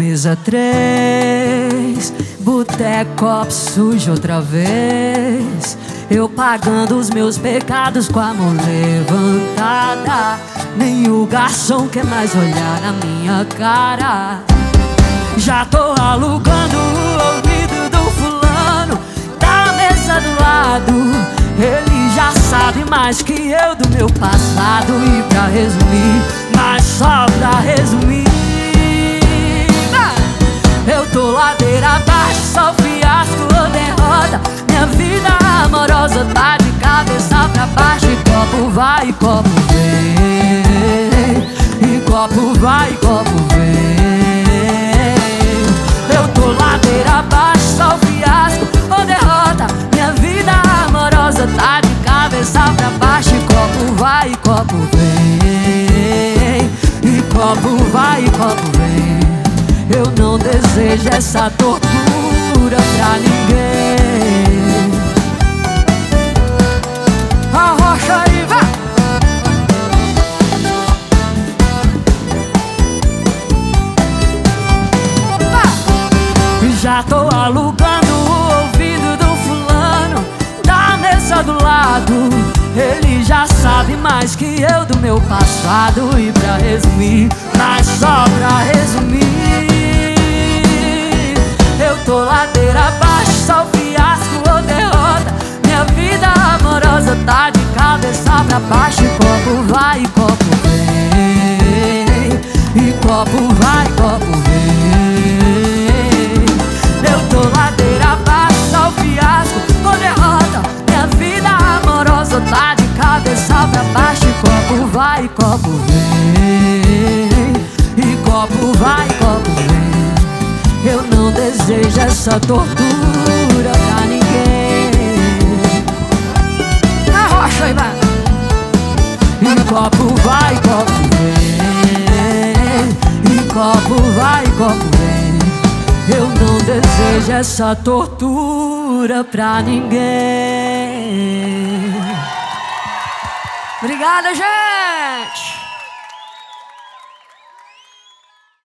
Mesa três, boteco, copo sujo outra vez. Eu pagando os meus pecados com a mão levantada. Nem o garçom quer mais olhar na minha cara. Já tô alugando o ouvido do fulano da mesa do lado. Ele já sabe mais que eu do meu passado. E pra resumir, mas só pra resumir. Vai, e copo vem E copo vai, copo vem. Eu tô ladeira abaixo, só fiasco ou derrota. Minha vida amorosa tá de cabeça pra baixo E copo vai, copo vem E copo vai, copo vem. Eu não desejo essa tortura pra ninguém Já tô alugando o ouvido do fulano Da mesa do lado. Ele já sabe mais que eu do meu passado. E pra resumir, mas só pra resumir tô ladeira abaixo, só fiasco ou derrota. Minha vida amorosa tá de cabeça pra baixo. E copo vai, e copo vem. E copo vai, e copo vem vai, copo vem E copo vai, copo vem. Eu não desejo essa tortura pra ninguém. Na rocha vai E copo vai, copo vem E copo vai, copo vem. Eu não desejo essa tortura pra ninguém Obrigada, gente!